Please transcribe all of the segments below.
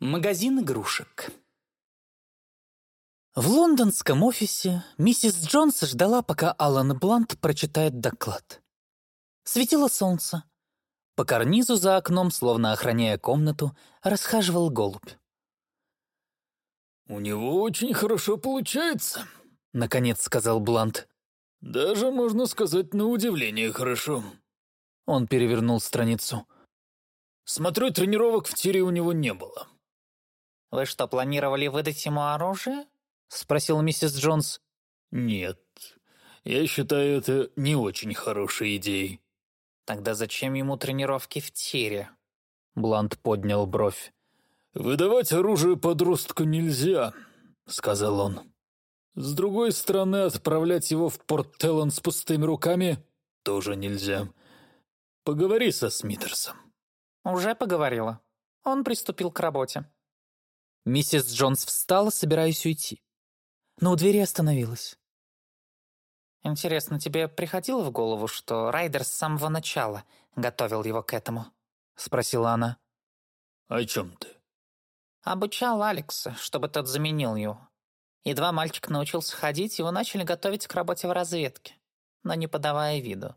Магазин игрушек. В лондонском офисе миссис Джонс ждала, пока Алан Блант прочитает доклад. Светило солнце. По карнизу за окном, словно охраняя комнату, расхаживал голубь. «У него очень хорошо получается», — наконец сказал Блант. «Даже, можно сказать, на удивление хорошо». Он перевернул страницу. «Смотрю, тренировок в тире у него не было». «Вы что, планировали выдать ему оружие?» — спросил миссис Джонс. «Нет, я считаю это не очень хорошей идеей». «Тогда зачем ему тренировки в тире?» Блант поднял бровь. «Выдавать оружие подростку нельзя», — сказал он. «С другой стороны, отправлять его в порт Теллан с пустыми руками тоже нельзя. Поговори со Смитерсом». «Уже поговорила. Он приступил к работе». Миссис Джонс встала, собираясь уйти. Но у двери остановилась. «Интересно, тебе приходило в голову, что Райдер с самого начала готовил его к этому?» — спросила она. «О чем ты?» «Обучал Алекса, чтобы тот заменил его. Едва мальчик научился ходить, его начали готовить к работе в разведке, но не подавая виду.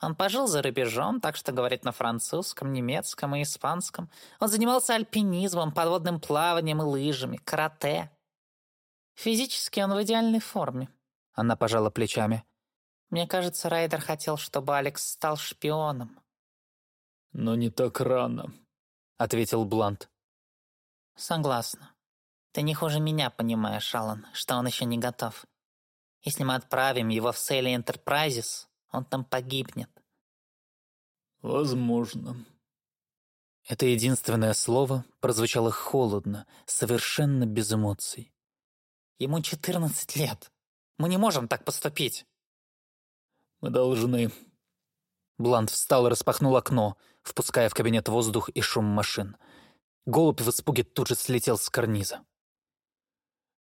Он пожил за рубежом, так что говорит на французском, немецком и испанском. Он занимался альпинизмом, подводным плаванием и лыжами, карате. Физически он в идеальной форме. Она пожала плечами. Мне кажется, Райдер хотел, чтобы Алекс стал шпионом. «Но не так рано», — ответил Блант. «Согласна. Ты не хуже меня понимаешь, Алан, что он еще не готов. Если мы отправим его в Сейли Энтерпрайзис, он там погибнет. Возможно. Это единственное слово прозвучало холодно, совершенно без эмоций. Ему четырнадцать лет. Мы не можем так поступить. Мы должны... Блант встал и распахнул окно, впуская в кабинет воздух и шум машин. Голубь в испуге тут же слетел с карниза.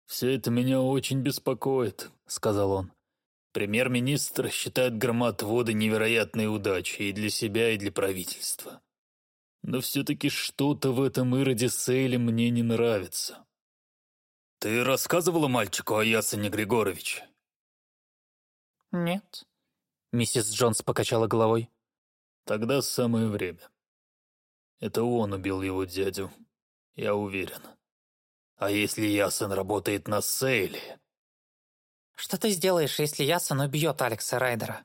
«Все это меня очень беспокоит», — сказал он. Премьер-министр считает громоотводы невероятной удачей и для себя, и для правительства. Но все-таки что-то в этом Ироде Сейле мне не нравится. Ты рассказывала мальчику о Ясене Григоровиче? Нет. Миссис Джонс покачала головой. Тогда самое время. Это он убил его дядю, я уверен. А если Ясен работает на Сейле, что ты сделаешь, если Ясон убьет Алекса Райдера?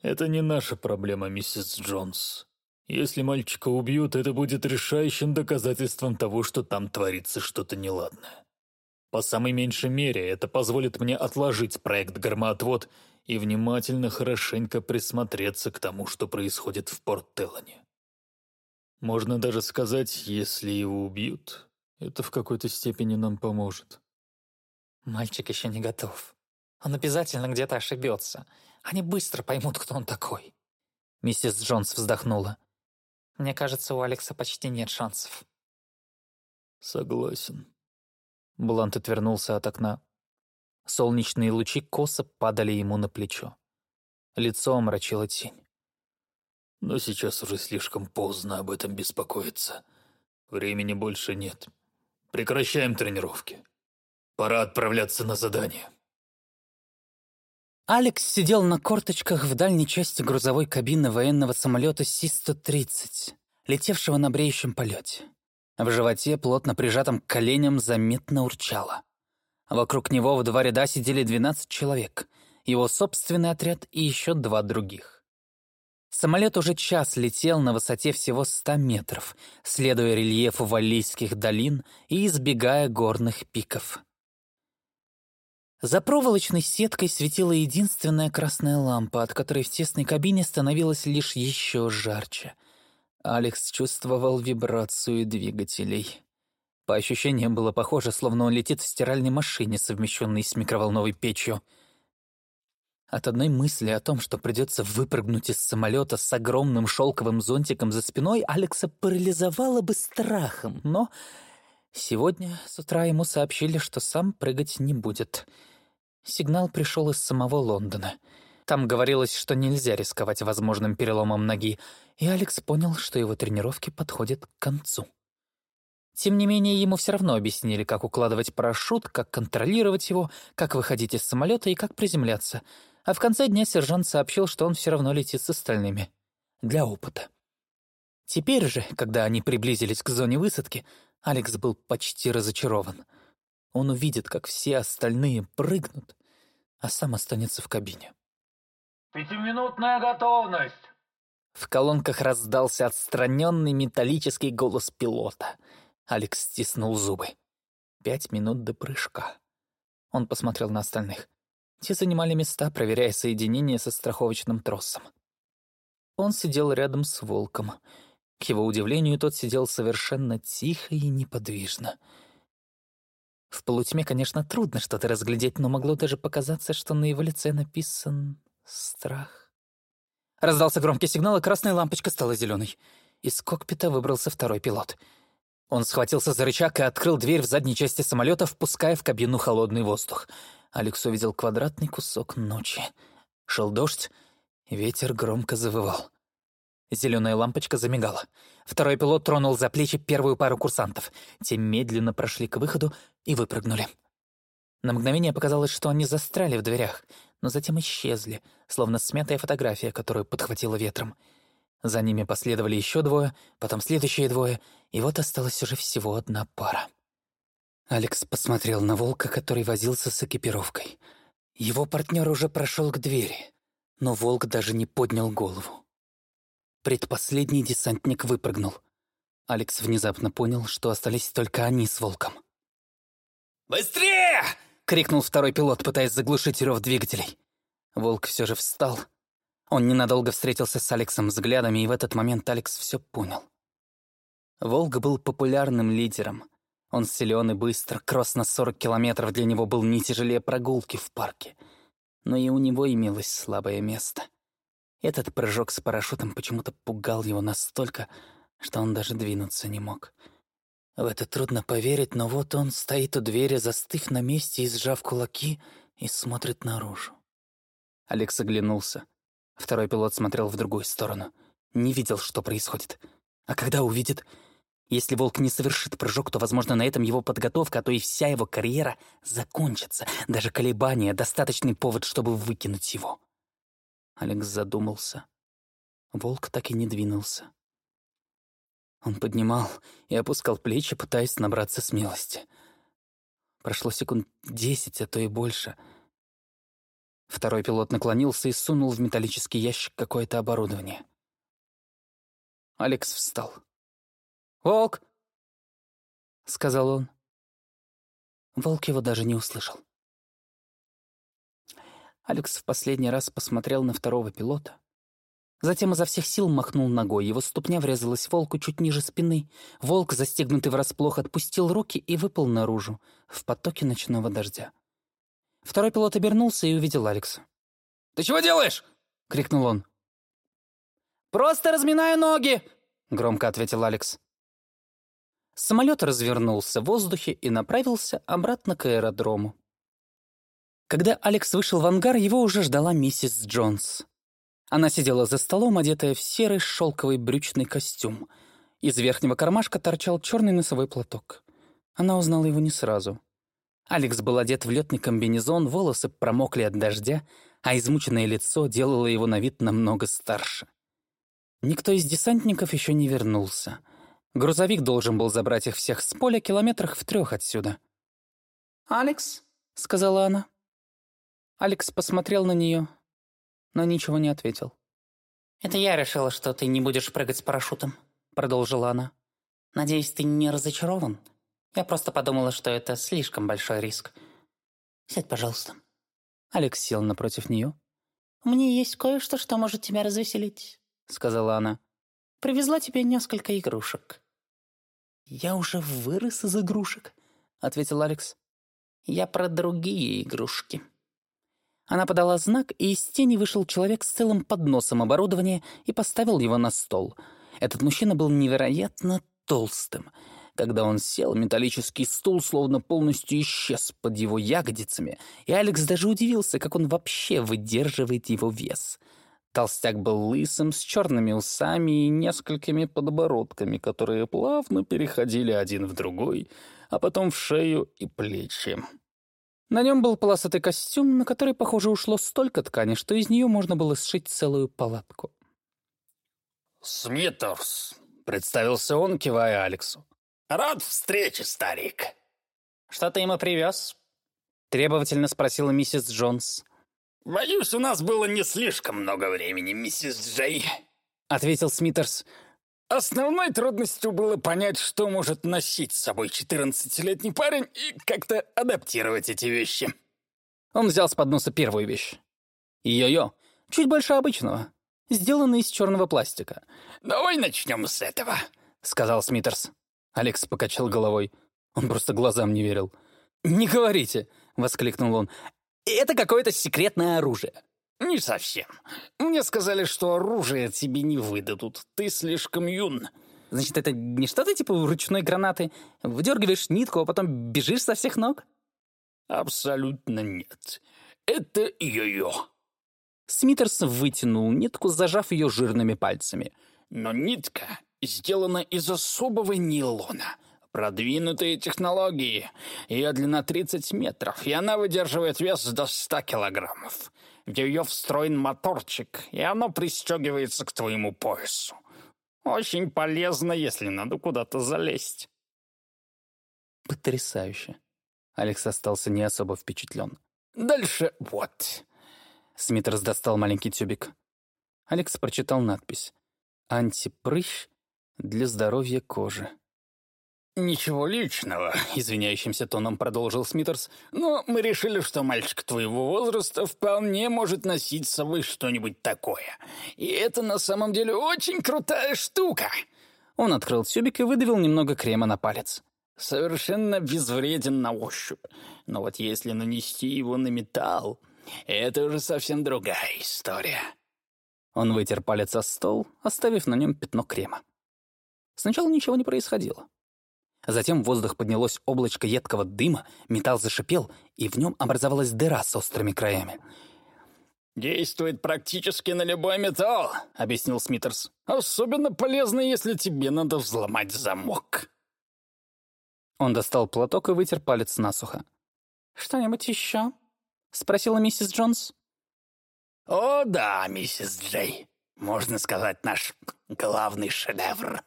Это не наша проблема, миссис Джонс. Если мальчика убьют, это будет решающим доказательством того, что там творится что-то неладное. По самой меньшей мере, это позволит мне отложить проект «Громоотвод» и внимательно хорошенько присмотреться к тому, что происходит в Порт-Теллане. Можно даже сказать, если его убьют, это в какой-то степени нам поможет. Мальчик еще не готов. Он обязательно где-то ошибется. Они быстро поймут, кто он такой. Миссис Джонс вздохнула. Мне кажется, у Алекса почти нет шансов. Согласен. Блант отвернулся от окна. Солнечные лучи косо падали ему на плечо. Лицо омрачила тень. Но сейчас уже слишком поздно об этом беспокоиться. Времени больше нет. Прекращаем тренировки. Пора отправляться на задание. Алекс сидел на корточках в дальней части грузовой кабины военного самолета Си-130, летевшего на бреющем полете. В животе, плотно прижатым к коленям, заметно урчало. Вокруг него в два ряда сидели 12 человек, его собственный отряд и еще два других. Самолет уже час летел на высоте всего 100 метров, следуя рельефу валлийских долин и избегая горных пиков. За проволочной сеткой светила единственная красная лампа, от которой в тесной кабине становилось лишь еще жарче. Алекс чувствовал вибрацию двигателей. По ощущениям было похоже, словно он летит в стиральной машине, совмещенной с микроволновой печью. От одной мысли о том, что придется выпрыгнуть из самолета с огромным шелковым зонтиком за спиной, Алекса парализовало бы страхом, но сегодня с утра ему сообщили, что сам прыгать не будет — Сигнал пришел из самого Лондона. Там говорилось, что нельзя рисковать возможным переломом ноги, и Алекс понял, что его тренировки подходят к концу. Тем не менее, ему все равно объяснили, как укладывать парашют, как контролировать его, как выходить из самолета и как приземляться. А в конце дня сержант сообщил, что он все равно летит с остальными. Для опыта. Теперь же, когда они приблизились к зоне высадки, Алекс был почти разочарован. Он увидит, как все остальные прыгнут, а сам останется в кабине. «Пятиминутная готовность!» В колонках раздался отстраненный металлический голос пилота. Алекс стиснул зубы. Пять минут до прыжка. Он посмотрел на остальных. Те занимали места, проверяя соединение со страховочным тросом. Он сидел рядом с волком. К его удивлению, тот сидел совершенно тихо и неподвижно. В полутьме, конечно, трудно что-то разглядеть, но могло даже показаться, что на его лице написан страх. Раздался громкий сигнал, и красная лампочка стала зеленой. Из кокпита выбрался второй пилот. Он схватился за рычаг и открыл дверь в задней части самолета, впуская в кабину холодный воздух. Алекс увидел квадратный кусок ночи. Шел дождь, ветер громко завывал. Зеленая лампочка замигала. Второй пилот тронул за плечи первую пару курсантов. Те медленно прошли к выходу и выпрыгнули. На мгновение показалось, что они застряли в дверях, но затем исчезли, словно смятая фотография, которую подхватило ветром. За ними последовали еще двое, потом следующие двое, и вот осталась уже всего одна пара. Алекс посмотрел на волка, который возился с экипировкой. Его партнер уже прошел к двери, но волк даже не поднял голову. Предпоследний десантник выпрыгнул. Алекс внезапно понял, что остались только они с волком. «Быстрее!» — крикнул второй пилот, пытаясь заглушить рев двигателей. Волк все же встал. Он ненадолго встретился с Алексом взглядами, и в этот момент Алекс все понял. Волк был популярным лидером. Он силен и быстр, кросс на 40 километров для него был не тяжелее прогулки в парке. Но и у него имелось слабое место — этот прыжок с парашютом почему-то пугал его настолько, что он даже двинуться не мог. В это трудно поверить, но вот он стоит у двери, застыв на месте и сжав кулаки, и смотрит наружу. Алекс оглянулся. Второй пилот смотрел в другую сторону. Не видел, что происходит. А когда увидит... Если волк не совершит прыжок, то, возможно, на этом его подготовка, а то и вся его карьера закончится. Даже колебания — достаточный повод, чтобы выкинуть его. Алекс задумался. Волк так и не двинулся. Он поднимал и опускал плечи, пытаясь набраться смелости. Прошло секунд десять, а то и больше. Второй пилот наклонился и сунул в металлический ящик какое-то оборудование. Алекс встал. «Волк!» — сказал он. Волк его даже не услышал. Алекс в последний раз посмотрел на второго пилота. Затем изо всех сил махнул ногой, его ступня врезалась волку чуть ниже спины. Волк, застегнутый врасплох, отпустил руки и выпал наружу, в потоке ночного дождя. Второй пилот обернулся и увидел Алекса. «Ты чего делаешь?» — крикнул он. «Просто разминаю ноги!» — громко ответил Алекс. Самолет развернулся в воздухе и направился обратно к аэродрому. Когда Алекс вышел в ангар, его уже ждала миссис Джонс. Она сидела за столом, одетая в серый шелковый брючный костюм. Из верхнего кармашка торчал черный носовой платок. Она узнала его не сразу. Алекс был одет в летный комбинезон, волосы промокли от дождя, а измученное лицо делало его на вид намного старше. Никто из десантников еще не вернулся. Грузовик должен был забрать их всех с поля километрах в трех отсюда. «Алекс», — сказала она. Алекс посмотрел на нее, но ничего не ответил. «Это я решила, что ты не будешь прыгать с парашютом», — продолжила она. «Надеюсь, ты не разочарован? Я просто подумала, что это слишком большой риск. Сядь, пожалуйста». Алекс сел напротив нее. «У меня есть кое-что, что может тебя развеселить», — сказала она. «Привезла тебе несколько игрушек». «Я уже вырос из игрушек», — ответил Алекс. «Я про другие игрушки». Она подала знак, и из тени вышел человек с целым подносом оборудования и поставил его на стол. Этот мужчина был невероятно толстым. Когда он сел, металлический стул словно полностью исчез под его ягодицами, и Алекс даже удивился, как он вообще выдерживает его вес. Толстяк был лысым, с черными усами и несколькими подбородками, которые плавно переходили один в другой, а потом в шею и плечи. На нем был полосатый костюм, на который, похоже, ушло столько ткани, что из нее можно было сшить целую палатку. «Смитерс», — представился он, кивая Алексу. «Рад встрече, старик». «Что ты ему привез?» — требовательно спросила миссис Джонс. «Боюсь, у нас было не слишком много времени, миссис Джей», — ответил Смитерс. «Основной трудностью было понять, что может носить с собой четырнадцатилетний парень и как-то адаптировать эти вещи». Он взял с подноса первую вещь. Йо-йо, чуть больше обычного, сделанный из черного пластика. «Давай начнем с этого», — сказал Смитерс. Алекс покачал головой. Он просто глазам не верил. «Не говорите!» — воскликнул он. Это какое-то секретное оружие». «Не совсем. Мне сказали, что оружие тебе не выдадут. Ты слишком юн». «Значит, это не что-то типа ручной гранаты? Выдергиваешь нитку, а потом бежишь со всех ног?» «Абсолютно нет. Это йо-йо». Смитерс вытянул нитку, зажав ее жирными пальцами. «Но нитка сделана из особого нейлона». Продвинутые технологии. Ее длина 30 метров, и она выдерживает вес до 100 килограммов. В ее встроен моторчик, и оно пристегивается к твоему поясу. Очень полезно, если надо куда-то залезть. Потрясающе. Алекс остался не особо впечатлен. Дальше вот. Смитерс достал маленький тюбик. Алекс прочитал надпись. «Антипрыщ для здоровья кожи». «Ничего личного», — извиняющимся тоном продолжил Смитерс, «но мы решили, что мальчик твоего возраста вполне может носить с собой что-нибудь такое. И это на самом деле очень крутая штука». Он открыл тюбик и выдавил немного крема на палец. «Совершенно безвреден на ощупь. Но вот если нанести его на металл, это уже совсем другая история». Он вытер палец о стол, оставив на нем пятно крема. Сначала ничего не происходило. Затем в воздух поднялось облачко едкого дыма, металл зашипел, и в нем образовалась дыра с острыми краями. «Действует практически на любой металл», — объяснил Смитерс. «Особенно полезно, если тебе надо взломать замок». Он достал платок и вытер палец насухо. «Что-нибудь еще?» — спросила миссис Джонс. «О да, миссис Джей. Можно сказать, наш главный шедевр».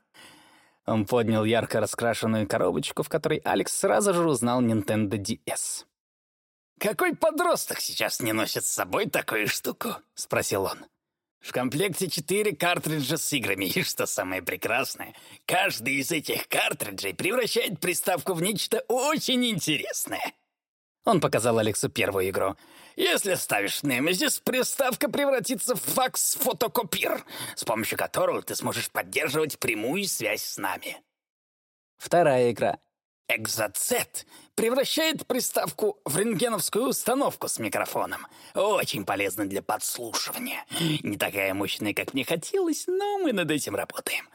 Он поднял ярко раскрашенную коробочку, в которой Алекс сразу же узнал Nintendo DS. «Какой подросток сейчас не носит с собой такую штуку?» — спросил он. «В комплекте четыре картриджа с играми, и что самое прекрасное, каждый из этих картриджей превращает приставку в нечто очень интересное». Он показал Алексу первую игру. «Если ставишь Немезис, приставка превратится в факс-фотокопир, с помощью которого ты сможешь поддерживать прямую связь с нами». Вторая игра. «Экзоцет» превращает приставку в рентгеновскую установку с микрофоном. Очень полезно для подслушивания. Не такая мощная, как мне хотелось, но мы над этим работаем.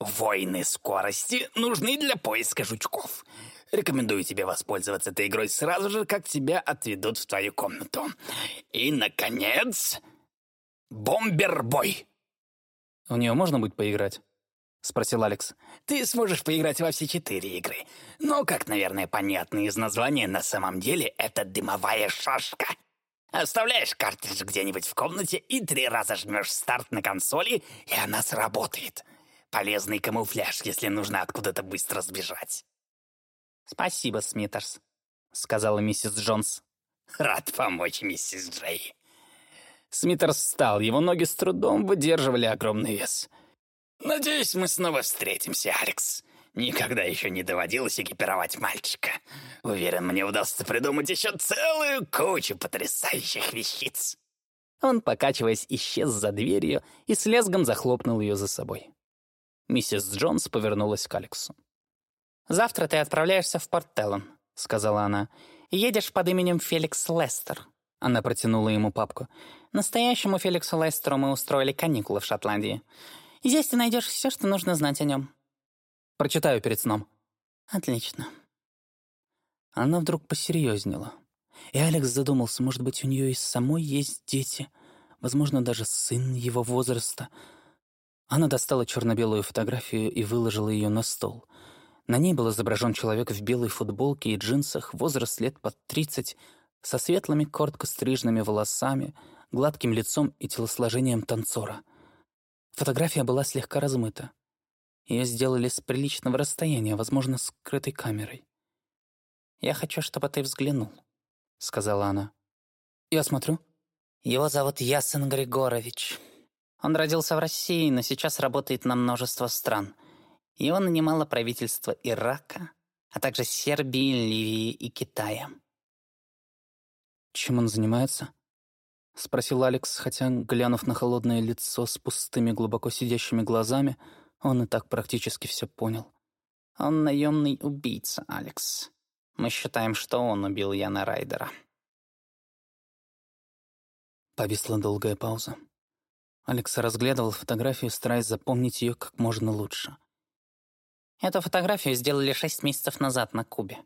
Войны скорости нужны для поиска жучков. Рекомендую тебе воспользоваться этой игрой сразу же, как тебя отведут в твою комнату. И, наконец, Бомбербой. «У нее можно будет поиграть?» — спросил Алекс. «Ты сможешь поиграть во все четыре игры. Но, как, наверное, понятно из названия, на самом деле это дымовая шашка. Оставляешь картридж где-нибудь в комнате и три раза жмешь старт на консоли, и она сработает. Полезный камуфляж, если нужно откуда-то быстро сбежать. «Спасибо, Смитерс», — сказала миссис Джонс. «Рад помочь, миссис Джей». Смитерс встал, его ноги с трудом выдерживали огромный вес. «Надеюсь, мы снова встретимся, Алекс. Никогда еще не доводилось экипировать мальчика. Уверен, мне удастся придумать еще целую кучу потрясающих вещиц». Он, покачиваясь, исчез за дверью и с лезгом захлопнул ее за собой. Миссис Джонс повернулась к Алексу. «Завтра ты отправляешься в Порт Теллон», — сказала она. «Едешь под именем Феликс Лестер». Она протянула ему папку. «Настоящему Феликсу Лестеру мы устроили каникулы в Шотландии. Здесь ты найдешь все, что нужно знать о нем». «Прочитаю перед сном». «Отлично». Она вдруг посерьезнела. И Алекс задумался, может быть, у нее и самой есть дети. возможно, даже сын его возраста. Она достала черно-белую фотографию и выложила ее на стол. На ней был изображен человек в белой футболке и джинсах, возраст лет под тридцать, со светлыми коротко стрижными волосами, гладким лицом и телосложением танцора. Фотография была слегка размыта. Ее сделали с приличного расстояния, возможно, скрытой камерой. «Я хочу, чтобы ты взглянул», — сказала она. «Я смотрю». «Его зовут Ясен Григорович. Он родился в России, но сейчас работает на множество стран. Его нанимало правительство Ирака, а также Сербии, Ливии и Китая. «Чем он занимается?» — спросил Алекс, хотя, глянув на холодное лицо с пустыми, глубоко сидящими глазами, он и так практически все понял. «Он наемный убийца, Алекс. Мы считаем, что он убил Яна Райдера». Повисла долгая пауза. Алекс разглядывал фотографию, стараясь запомнить ее как можно лучше. Эту фотографию сделали шесть месяцев назад на Кубе.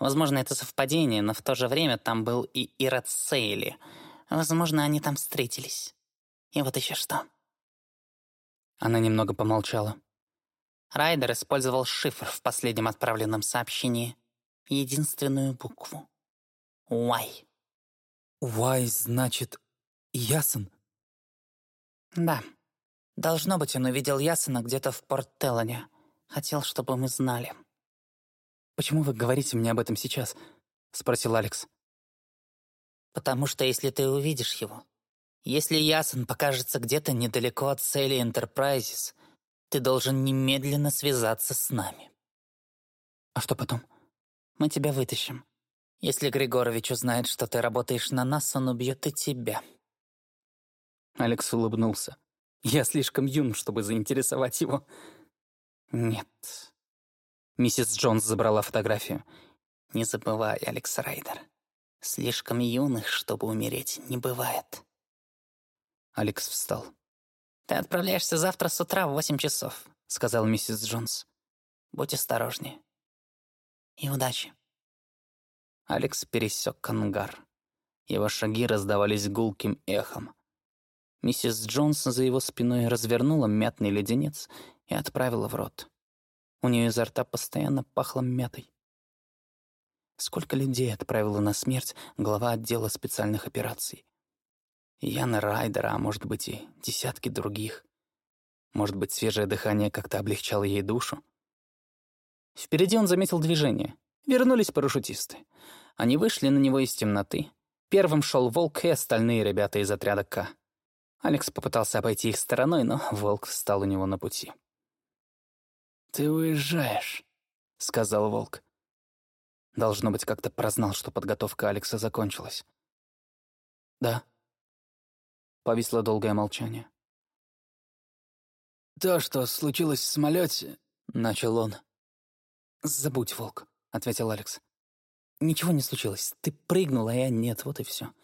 Возможно, это совпадение, но в то же время там был и Ират Сейли. Возможно, они там встретились. И вот еще что. Она немного помолчала. Райдер использовал шифр в последнем отправленном сообщении. Единственную букву. Y. Y значит ясен? Да. Должно быть, он увидел Ясена где-то в Порт-Теллане. Хотел, чтобы мы знали. «Почему вы говорите мне об этом сейчас?» — спросил Алекс. «Потому что если ты увидишь его, если Ясен покажется где-то недалеко от цели Enterprises, ты должен немедленно связаться с нами». «А что потом?» «Мы тебя вытащим. Если Григорович узнает, что ты работаешь на нас, он убьет и тебя». Алекс улыбнулся. «Я слишком юн, чтобы заинтересовать его». «Нет». Миссис Джонс забрала фотографию. «Не забывай, Алекс Райдер. Слишком юных, чтобы умереть, не бывает». Алекс встал. «Ты отправляешься завтра с утра в восемь часов», — сказал миссис Джонс. «Будь осторожнее. И удачи». Алекс пересек ангар. Его шаги раздавались гулким эхом. Миссис Джонс за его спиной развернула мятный леденец и отправила в рот. У нее изо рта постоянно пахло мятой. Сколько людей отправила на смерть глава отдела специальных операций? Яна Райдера, а может быть и десятки других. Может быть, свежее дыхание как-то облегчало ей душу? Впереди он заметил движение. Вернулись парашютисты. Они вышли на него из темноты. Первым шел Волк и остальные ребята из отряда К. Алекс попытался обойти их стороной, но Волк встал у него на пути. «Ты уезжаешь», — сказал Волк. Должно быть, как-то прознал, что подготовка Алекса закончилась. «Да». Повисло долгое молчание. «То, что случилось в самолете, начал он. «Забудь, Волк», — ответил Алекс. «Ничего не случилось. Ты прыгнул, а я нет, вот и все.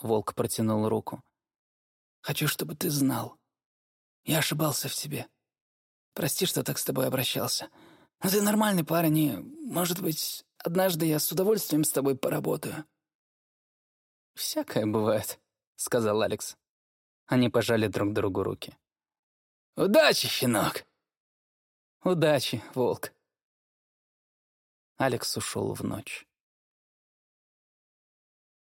Волк протянул руку. Хочу, чтобы ты знал. Я ошибался в тебе. Прости, что так с тобой обращался. Ты нормальный парень, и, может быть, однажды я с удовольствием с тобой поработаю». «Всякое бывает», — сказал Алекс. Они пожали друг другу руки. «Удачи, щенок!» «Удачи, волк!» Алекс ушел в ночь.